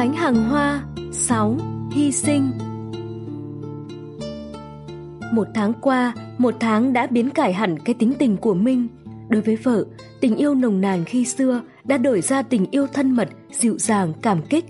Gánh hàng hoa 6. Hy sinh Một tháng qua, một tháng đã biến cải hẳn cái tính tình của Minh. Đối với vợ, tình yêu nồng nàn khi xưa đã đổi ra tình yêu thân mật, dịu dàng, cảm kích.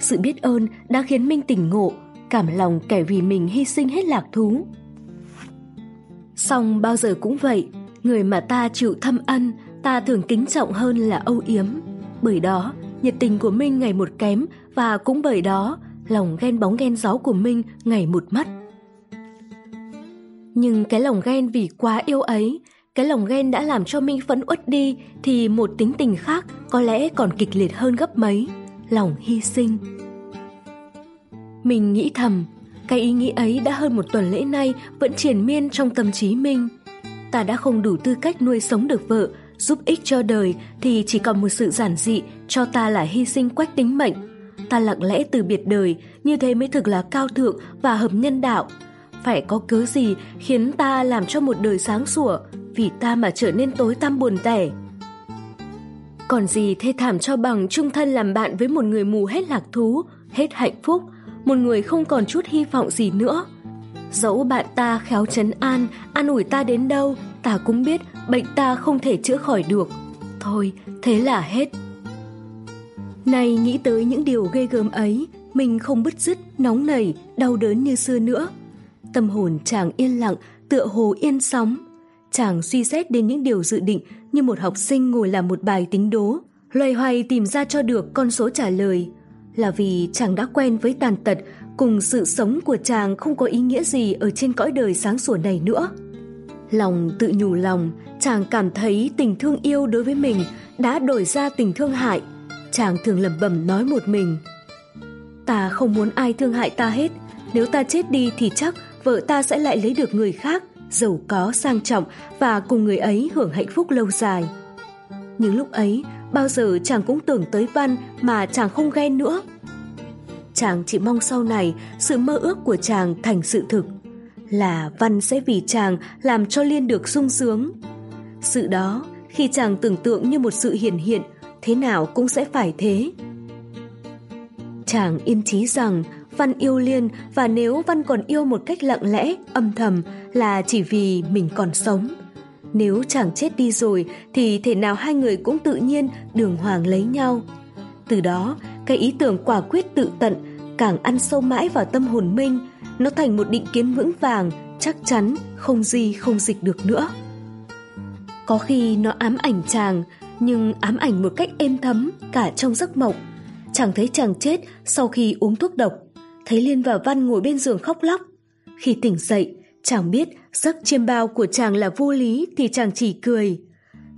Sự biết ơn đã khiến Minh tỉnh ngộ, cảm lòng kẻ vì mình hy sinh hết lạc thú. Xong bao giờ cũng vậy, người mà ta chịu thâm ân, ta thường kính trọng hơn là âu yếm. Bởi đó, nhiệt tình của Minh ngày một kém và cũng bởi đó, lòng ghen bóng ghen gió của Minh ngày một mất. Nhưng cái lòng ghen vì quá yêu ấy, cái lòng ghen đã làm cho Minh phẫn uất đi thì một tính tình khác có lẽ còn kịch liệt hơn gấp mấy, lòng hy sinh. Mình nghĩ thầm, cái ý nghĩ ấy đã hơn một tuần lễ nay vẫn triền miên trong tâm trí Minh. Ta đã không đủ tư cách nuôi sống được vợ, giúp ích cho đời thì chỉ còn một sự giản dị cho ta là hy sinh quách tính mệnh. Ta lặng lẽ từ biệt đời, như thế mới thực là cao thượng và hợp nhân đạo. Phải có cớ gì khiến ta làm cho một đời sáng sủa, vì ta mà trở nên tối tăm buồn tẻ. Còn gì thê thảm cho bằng trung thân làm bạn với một người mù hết lạc thú, hết hạnh phúc, một người không còn chút hy vọng gì nữa. Dẫu bạn ta khéo chấn an, an ủi ta đến đâu, ta cũng biết bệnh ta không thể chữa khỏi được. Thôi, thế là hết nay nghĩ tới những điều ghê gớm ấy, mình không bứt rứt, nóng nảy, đau đớn như xưa nữa. Tâm hồn chàng yên lặng, tựa hồ yên sóng. Chàng suy xét đến những điều dự định như một học sinh ngồi làm một bài tính đố, loay hoay tìm ra cho được con số trả lời. Là vì chàng đã quen với tàn tật, cùng sự sống của chàng không có ý nghĩa gì ở trên cõi đời sáng sủa này nữa. Lòng tự nhủ lòng, chàng cảm thấy tình thương yêu đối với mình đã đổi ra tình thương hại. Chàng thường lẩm bẩm nói một mình. Ta không muốn ai thương hại ta hết, nếu ta chết đi thì chắc vợ ta sẽ lại lấy được người khác, giàu có sang trọng và cùng người ấy hưởng hạnh phúc lâu dài. Nhưng lúc ấy, bao giờ chàng cũng tưởng tới Văn mà chàng không ghen nữa. Chàng chỉ mong sau này sự mơ ước của chàng thành sự thực là Văn sẽ vì chàng làm cho Liên được sung sướng. Sự đó, khi chàng tưởng tượng như một sự hiển hiện, thế nào cũng sẽ phải thế. Chàng yên chí rằng Văn yêu Liên và nếu Văn còn yêu một cách lặng lẽ, âm thầm là chỉ vì mình còn sống. Nếu chàng chết đi rồi thì thể nào hai người cũng tự nhiên đường hoàng lấy nhau. Từ đó, cái ý tưởng quả quyết tự tận càng ăn sâu mãi vào tâm hồn Minh, nó thành một định kiến vững vàng, chắc chắn, không gì không dịch được nữa. Có khi nó ám ảnh chàng, nhưng ám ảnh một cách êm thấm cả trong giấc mộng. Chàng thấy chàng chết sau khi uống thuốc độc, thấy Liên và Văn ngồi bên giường khóc lóc. Khi tỉnh dậy, chàng biết giấc chiêm bao của chàng là vô lý thì chàng chỉ cười.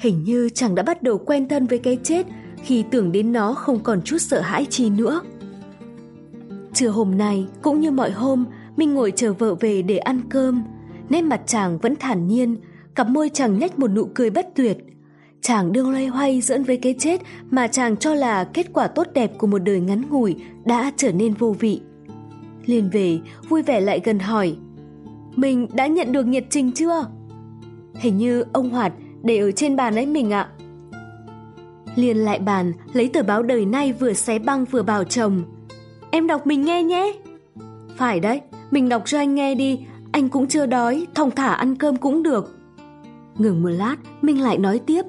Hình như chàng đã bắt đầu quen thân với cái chết khi tưởng đến nó không còn chút sợ hãi chi nữa. Trưa hôm nay, cũng như mọi hôm, Minh ngồi chờ vợ về để ăn cơm. Nét mặt chàng vẫn thản nhiên, cặp môi chàng nhếch một nụ cười bất tuyệt. Chàng đương loay hoay dẫn với cái chết mà chàng cho là kết quả tốt đẹp của một đời ngắn ngủi đã trở nên vô vị. liền về, vui vẻ lại gần hỏi. Mình đã nhận được nhiệt trình chưa? Hình như ông Hoạt để ở trên bàn ấy mình ạ. Liên lại bàn, lấy tờ báo đời nay vừa xé băng vừa bảo chồng. Em đọc mình nghe nhé. Phải đấy, mình đọc cho anh nghe đi, anh cũng chưa đói, thong thả ăn cơm cũng được. Ngừng một lát, Minh lại nói tiếp.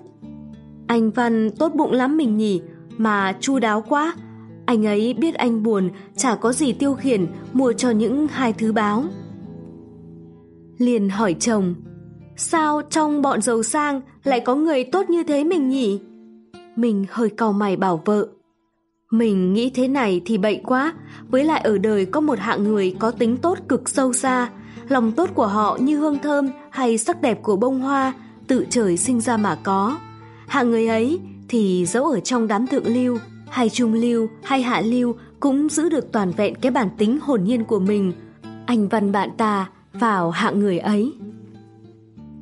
Anh Văn tốt bụng lắm mình nhỉ, mà chu đáo quá. Anh ấy biết anh buồn, chả có gì tiêu khiển, mua cho những hai thứ báo. Liền hỏi chồng, sao trong bọn giàu sang lại có người tốt như thế mình nhỉ? Mình hơi cau mày bảo vợ. Mình nghĩ thế này thì bậy quá, với lại ở đời có một hạng người có tính tốt cực sâu xa, lòng tốt của họ như hương thơm hay sắc đẹp của bông hoa, tự trời sinh ra mà có. Hạng người ấy thì dẫu ở trong đám thượng lưu, hay trung lưu, hay hạ lưu cũng giữ được toàn vẹn cái bản tính hồn nhiên của mình. Anh văn bạn ta vào hạng người ấy.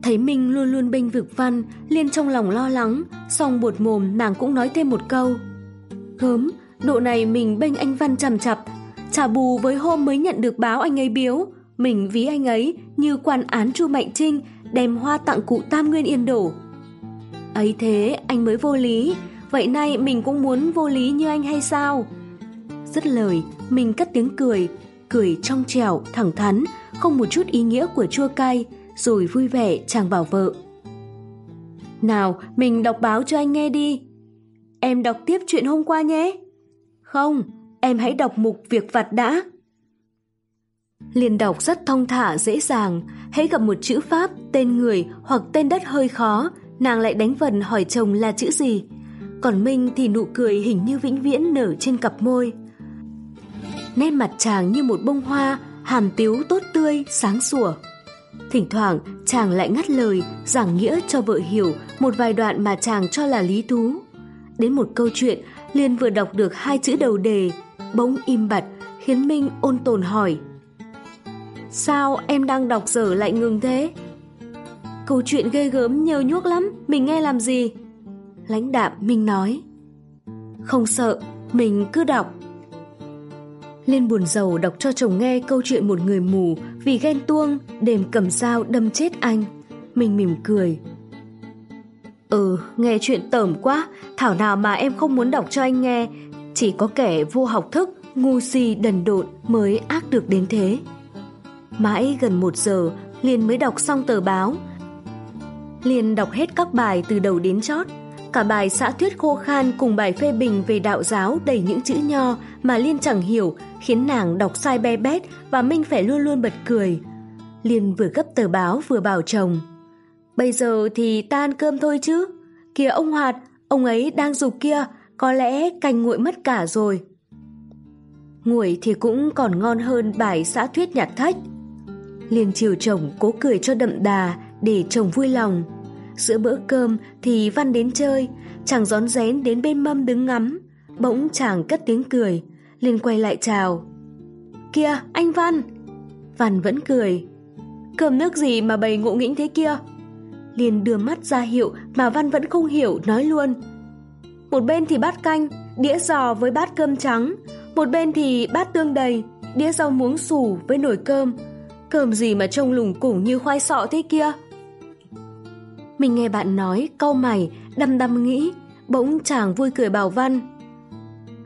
Thấy minh luôn luôn bênh vực văn, liên trong lòng lo lắng, xong buột mồm nàng cũng nói thêm một câu. Gớm, độ này mình bênh anh Văn chằm chặp, trả bù với hôm mới nhận được báo anh ấy biếu, mình ví anh ấy như quan án Chu Mạnh Trinh đem hoa tặng cụ Tam Nguyên Yên Đổ. Ấy thế anh mới vô lý, vậy nay mình cũng muốn vô lý như anh hay sao? dứt lời, mình cất tiếng cười, cười trong trẻo, thẳng thắn, không một chút ý nghĩa của chua cay, rồi vui vẻ chàng bảo vợ. Nào, mình đọc báo cho anh nghe đi. Em đọc tiếp chuyện hôm qua nhé. Không, em hãy đọc mục việc vặt đã. Liền đọc rất thông thả dễ dàng, hãy gặp một chữ Pháp, tên người hoặc tên đất hơi khó, nàng lại đánh vần hỏi chồng là chữ gì. Còn Minh thì nụ cười hình như vĩnh viễn nở trên cặp môi. Nét mặt chàng như một bông hoa, hàm tiếu tốt tươi, sáng sủa. Thỉnh thoảng chàng lại ngắt lời, giảng nghĩa cho vợ hiểu một vài đoạn mà chàng cho là lý thú. Đến một câu chuyện, liên vừa đọc được hai chữ đầu đề, bỗng im bặt, khiến Minh ôn tồn hỏi. Sao em đang đọc dở lại ngừng thế? Câu chuyện ghê gớm nhơ nhuốc lắm, mình nghe làm gì? Lãnh đạm Minh nói. Không sợ, mình cứ đọc. Liên buồn giàu đọc cho chồng nghe câu chuyện một người mù vì ghen tuông đềm cầm dao đâm chết anh. Mình mỉm cười. Ừ, nghe chuyện tởm quá, thảo nào mà em không muốn đọc cho anh nghe. Chỉ có kẻ vô học thức, ngu si đần độn mới ác được đến thế. Mãi gần một giờ, Liên mới đọc xong tờ báo. Liên đọc hết các bài từ đầu đến chót. Cả bài xã thuyết khô khan cùng bài phê bình về đạo giáo đầy những chữ nho mà Liên chẳng hiểu, khiến nàng đọc sai be bét và Minh phải luôn luôn bật cười. Liên vừa gấp tờ báo vừa bảo chồng. Bây giờ thì ta ăn cơm thôi chứ. Kìa ông Hoạt, ông ấy đang dục kia, có lẽ canh nguội mất cả rồi. Nguội thì cũng còn ngon hơn bài xã thuyết nhạc thách. Liên chiều chồng cố cười cho đậm đà để chồng vui lòng. Giữa bữa cơm thì Văn đến chơi, chàng rón rén đến bên mâm đứng ngắm. Bỗng chàng cất tiếng cười, liền quay lại chào. kia anh Văn! Văn vẫn cười. Cơm nước gì mà bày ngộ nghĩnh thế kia? liền đưa mắt ra hiệu mà Văn vẫn không hiểu, nói luôn. Một bên thì bát canh, đĩa giò với bát cơm trắng. Một bên thì bát tương đầy, đĩa rau muống xù với nồi cơm. Cơm gì mà trông lùng củng như khoai sọ thế kia? Mình nghe bạn nói, câu mày, đăm đăm nghĩ, bỗng chàng vui cười bảo Văn.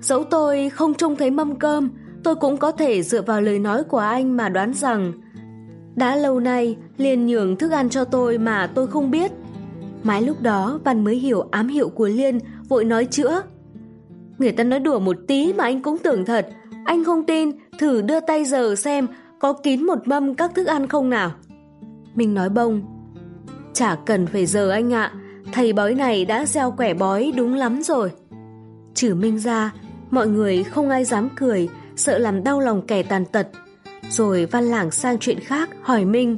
Dẫu tôi không trông thấy mâm cơm, tôi cũng có thể dựa vào lời nói của anh mà đoán rằng đã lâu nay liên nhường thức ăn cho tôi mà tôi không biết. Mãi lúc đó Văn mới hiểu ám hiệu của Liên, vội nói chữa. Người ta nói đùa một tí mà anh cũng tưởng thật. Anh không tin, thử đưa tay giờ xem có kín một mâm các thức ăn không nào. Mình nói bông. Chả cần phải giờ anh ạ, thầy bói này đã gieo quẻ bói đúng lắm rồi. Trừ Minh ra, mọi người không ai dám cười, sợ làm đau lòng kẻ tàn tật. Rồi Văn Lảng sang chuyện khác hỏi Minh.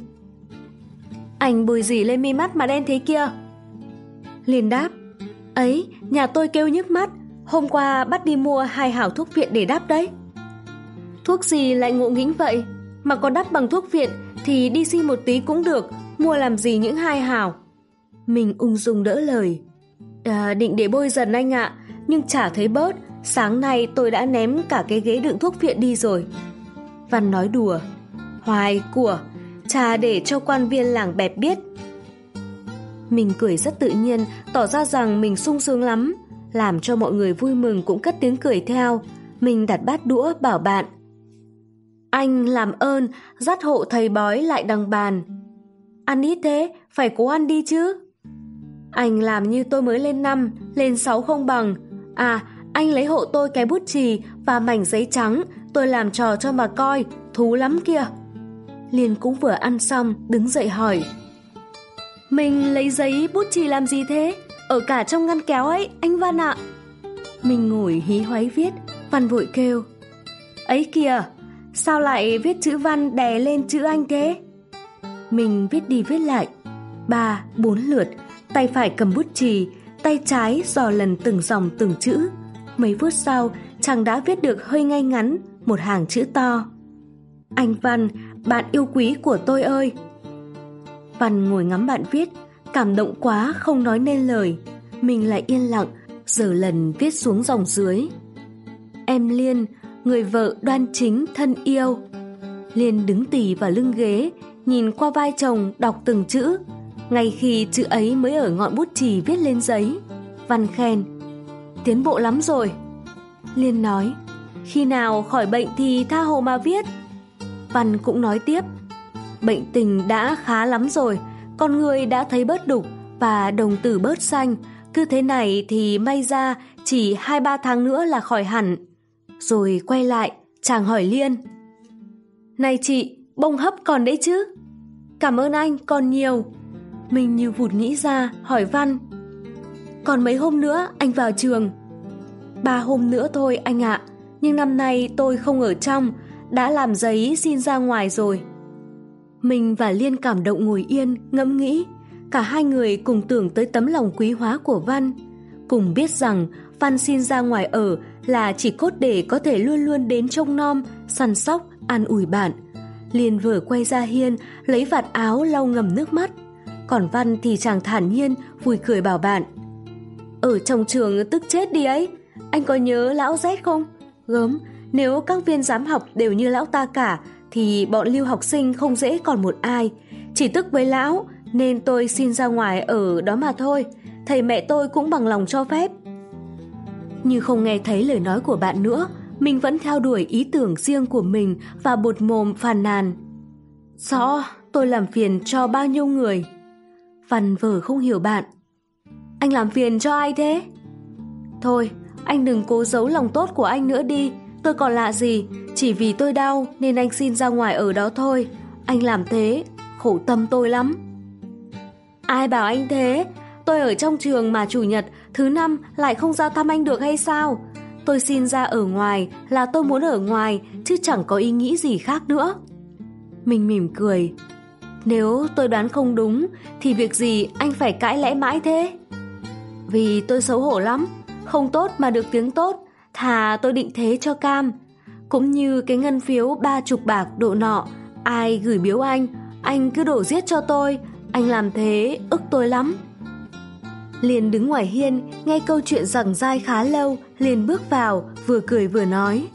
Anh bùi gì lên mi mắt mà đen thế kia? Liền đáp. Ấy, nhà tôi kêu nhức mắt, hôm qua bắt đi mua hai hảo thuốc viện để đáp đấy. Thuốc gì lại ngộ nghĩnh vậy? Mà có đắp bằng thuốc viện thì đi xin một tí cũng được, mua làm gì những hai hào, Mình ung dung đỡ lời. À, định để bôi dần anh ạ, nhưng chả thấy bớt, sáng nay tôi đã ném cả cái ghế đựng thuốc viện đi rồi. Văn nói đùa. Hoài của, trà để cho quan viên làng bẹp biết. Mình cười rất tự nhiên, tỏ ra rằng mình sung sướng lắm, làm cho mọi người vui mừng cũng cất tiếng cười theo. Mình đặt bát đũa bảo bạn. Anh làm ơn, dắt hộ thầy bói lại đằng bàn. Ăn ít thế, phải cố ăn đi chứ. Anh làm như tôi mới lên năm, lên sáu không bằng. À, anh lấy hộ tôi cái bút chì và mảnh giấy trắng, tôi làm trò cho mà coi, thú lắm kìa. Liên cũng vừa ăn xong, đứng dậy hỏi. Mình lấy giấy bút chì làm gì thế? Ở cả trong ngăn kéo ấy, anh Văn ạ. Mình ngồi hí hoáy viết, Văn vội kêu. Ấy kìa, sao lại viết chữ Văn đè lên chữ anh thế? Mình viết đi viết lại, ba, bốn lượt, tay phải cầm bút chì, tay trái dò lần từng dòng từng chữ. Mấy phút sau, chàng đã viết được hơi ngay ngắn, một hàng chữ to. Anh Văn, bạn yêu quý của tôi ơi! Văn ngồi ngắm bạn viết, cảm động quá không nói nên lời. Mình lại yên lặng, giờ lần viết xuống dòng dưới. Em Liên, người vợ đoan chính thân yêu. Liên đứng tì vào lưng ghế, nhìn qua vai chồng đọc từng chữ. Ngay khi chữ ấy mới ở ngọn bút chì viết lên giấy. Văn khen. Tiến bộ lắm rồi. Liên nói. khi nào khỏi bệnh thì tha hồ mà viết. Văn cũng nói tiếp, bệnh tình đã khá lắm rồi, con người đã thấy bớt đục và đồng tử bớt xanh, cứ thế này thì may ra chỉ 2-3 tháng nữa là khỏi hẳn. Rồi quay lại, chàng hỏi Liên. Này chị, bông hấp còn đấy chứ? Cảm ơn anh, còn nhiều. Mình như vụt nghĩ ra, hỏi Văn. Còn mấy hôm nữa anh vào trường. Ba hôm nữa thôi anh ạ, nhưng năm nay tôi không ở trong, đã làm giấy xin ra ngoài rồi. Mình và Liên cảm động ngồi yên, ngẫm nghĩ. Cả hai người cùng tưởng tới tấm lòng quý hóa của Văn. Cùng biết rằng Văn xin ra ngoài ở là chỉ cốt để có thể luôn luôn đến trông nom, săn sóc, an ủi bạn liền vừa quay ra hiên, lấy vạt áo lau ngầm nước mắt. Còn Văn thì chàng thản nhiên, vui cười bảo bạn. Ở trong trường tức chết đi ấy, anh có nhớ lão rét không? Gớm, nếu các viên giám học đều như lão ta cả, thì bọn lưu học sinh không dễ còn một ai. Chỉ tức với lão, nên tôi xin ra ngoài ở đó mà thôi. Thầy mẹ tôi cũng bằng lòng cho phép. Như không nghe thấy lời nói của bạn nữa, mình vẫn theo đuổi ý tưởng riêng của mình và bột mồm phàn nàn. Rõ, tôi làm phiền cho bao nhiêu người. Văn vở không hiểu bạn. Anh làm phiền cho ai thế? Thôi, anh đừng cố giấu lòng tốt của anh nữa đi. Tôi còn lạ gì, chỉ vì tôi đau nên anh xin ra ngoài ở đó thôi. Anh làm thế, khổ tâm tôi lắm. Ai bảo anh thế? Tôi ở trong trường mà chủ nhật, thứ năm lại không ra thăm anh được hay sao? Tôi xin ra ở ngoài là tôi muốn ở ngoài, chứ chẳng có ý nghĩ gì khác nữa. Mình mỉm cười. Nếu tôi đoán không đúng, thì việc gì anh phải cãi lẽ mãi thế? Vì tôi xấu hổ lắm, không tốt mà được tiếng tốt, thà tôi định thế cho cam. Cũng như cái ngân phiếu ba chục bạc độ nọ, ai gửi biếu anh, anh cứ đổ giết cho tôi, anh làm thế ức tôi lắm. Liền đứng ngoài hiên, nghe câu chuyện rằng dai khá lâu, liền bước vào, vừa cười vừa nói.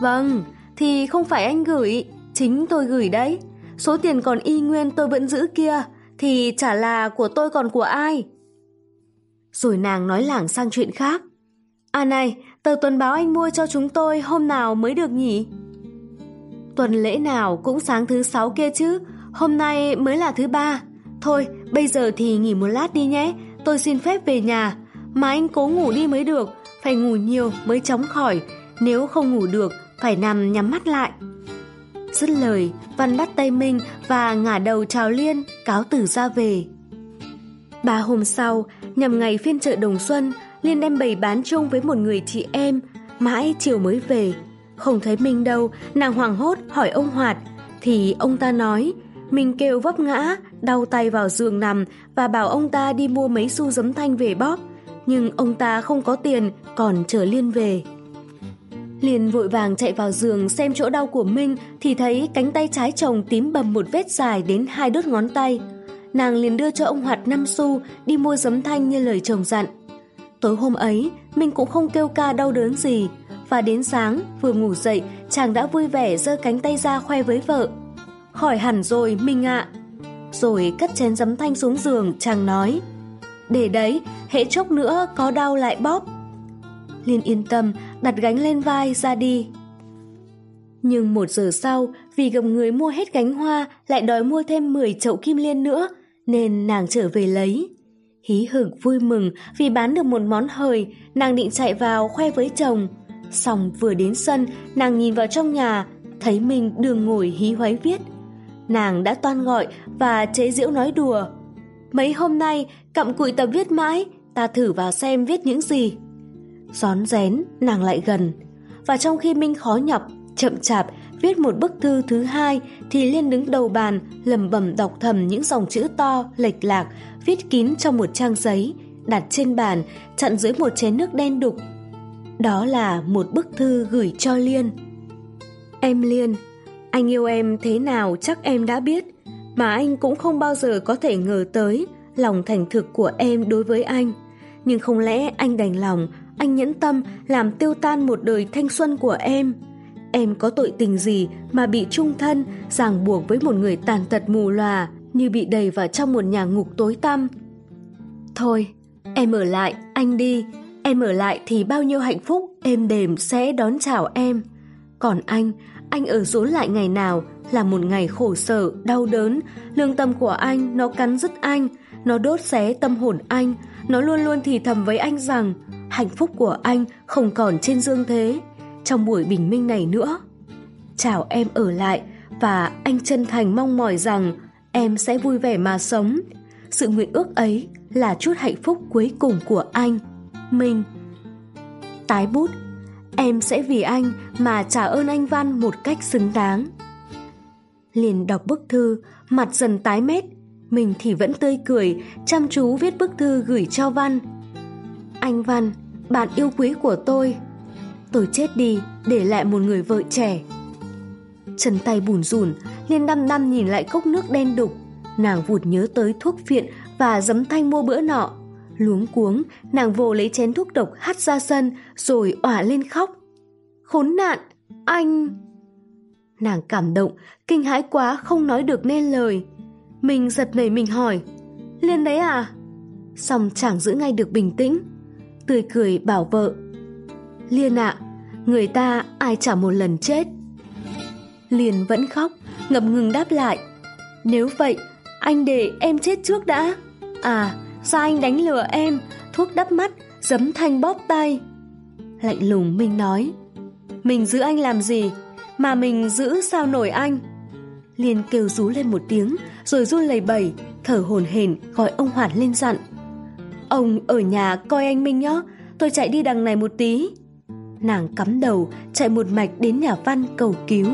Vâng, thì không phải anh gửi, chính tôi gửi đấy. Số tiền còn y nguyên tôi vẫn giữ kia, thì chả là của tôi còn của ai. Rồi nàng nói lảng sang chuyện khác. À này, tờ tuần báo anh mua cho chúng tôi hôm nào mới được nhỉ? Tuần lễ nào cũng sáng thứ sáu kia chứ, hôm nay mới là thứ ba. Thôi, bây giờ thì nghỉ một lát đi nhé, tôi xin phép về nhà. Mà anh cố ngủ đi mới được, phải ngủ nhiều mới chóng khỏi. Nếu không ngủ được, phải nằm nhắm mắt lại. Dứt lời, Văn bắt tay Minh và ngả đầu chào Liên, cáo từ ra về. Ba hôm sau, nhằm ngày phiên chợ Đồng Xuân, Liên đem bày bán chung với một người chị em, mãi chiều mới về. Không thấy Minh đâu, nàng hoảng hốt hỏi ông Hoạt, thì ông ta nói, mình kêu vấp ngã, đau tay vào giường nằm và bảo ông ta đi mua mấy xu giấm thanh về bóp. Nhưng ông ta không có tiền, còn chờ Liên về. Liên vội vàng chạy vào giường xem chỗ đau của Minh thì thấy cánh tay trái chồng tím bầm một vết dài đến hai đốt ngón tay. Nàng liền đưa cho ông Hoạt 5 xu đi mua giấm thanh như lời chồng dặn. Tối hôm ấy, Minh cũng không kêu ca đau đớn gì. Và đến sáng, vừa ngủ dậy, chàng đã vui vẻ giơ cánh tay ra khoe với vợ. Khỏi hẳn rồi, Minh ạ. Rồi cất chén giấm thanh xuống giường, chàng nói. Để đấy, hệ chốc nữa có đau lại bóp. Liên yên tâm, đặt gánh lên vai ra đi. Nhưng một giờ sau, vì gặp người mua hết gánh hoa, lại đòi mua thêm 10 chậu kim liên nữa, nên nàng trở về lấy. Hí hửng vui mừng vì bán được một món hời, nàng định chạy vào khoe với chồng. Xong vừa đến sân, nàng nhìn vào trong nhà, thấy mình đường ngồi hí hoáy viết. Nàng đã toan gọi và chế giễu nói đùa. Mấy hôm nay, cặm cụi tập viết mãi, ta thử vào xem viết những gì. Xón rén, nàng lại gần. Và trong khi Minh khó nhọc, chậm chạp, viết một bức thư thứ hai thì Liên đứng đầu bàn lầm bầm đọc thầm những dòng chữ to, lệch lạc, viết kín trong một trang giấy, đặt trên bàn, chặn dưới một chén nước đen đục. Đó là một bức thư gửi cho Liên. Em Liên, anh yêu em thế nào chắc em đã biết, mà anh cũng không bao giờ có thể ngờ tới lòng thành thực của em đối với anh. Nhưng không lẽ anh đành lòng, anh nhẫn tâm làm tiêu tan một đời thanh xuân của em. Em có tội tình gì mà bị trung thân, ràng buộc với một người tàn tật mù lòa, như bị đầy vào trong một nhà ngục tối tăm. Thôi, em ở lại, anh đi. Em ở lại thì bao nhiêu hạnh phúc êm đềm sẽ đón chào em. Còn anh, anh ở rốn lại ngày nào là một ngày khổ sở, đau đớn. Lương tâm của anh, nó cắn rứt anh, nó đốt xé tâm hồn anh. Nó luôn luôn thì thầm với anh rằng hạnh phúc của anh không còn trên dương thế. Trong buổi bình minh này nữa. Chào em ở lại và anh chân thành mong mỏi rằng em sẽ vui vẻ mà sống. Sự nguyện ước ấy là chút hạnh phúc cuối cùng của anh. mình Tái bút Em sẽ vì anh mà trả ơn anh Văn một cách xứng đáng. Liền đọc bức thư, mặt dần tái mét, mình thì vẫn tươi cười, chăm chú viết bức thư gửi cho Văn. Anh Văn, bạn yêu quý của tôi. Tôi chết đi để lại một người vợ trẻ. Chân tay bùn rùn, Liên đăm đăm nhìn lại cốc nước đen đục. Nàng vụt nhớ tới thuốc phiện và giấm thanh mua bữa nọ. Luống cuống, nàng vồ lấy chén thuốc độc hắt ra sân rồi òa lên khóc. Khốn nạn, anh... Nàng cảm động, kinh hãi quá không nói được nên lời. Mình giật nảy mình hỏi, Liên đấy à? Xong chẳng giữ ngay được bình tĩnh. Tươi cười bảo vợ, Liên ạ, người ta ai chả một lần chết. Liên vẫn khóc, ngập ngừng đáp lại. Nếu vậy, anh để em chết trước đã. À, sao anh đánh lừa em, thuốc đắp mắt, giấm thanh bóp tay. Lạnh lùng Minh nói, mình giữ anh làm gì, mà mình giữ sao nổi anh. Liên kêu rú lên một tiếng, rồi run lầy bẩy, thở hồn hển gọi ông Hoạt lên dặn. Ông ở nhà coi anh Minh nhé, tôi chạy đi đằng này một tí. Nàng cắm đầu, chạy một mạch đến nhà văn cầu cứu.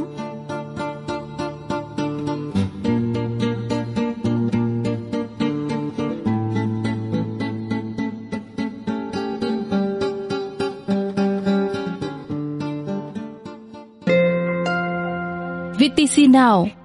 see now.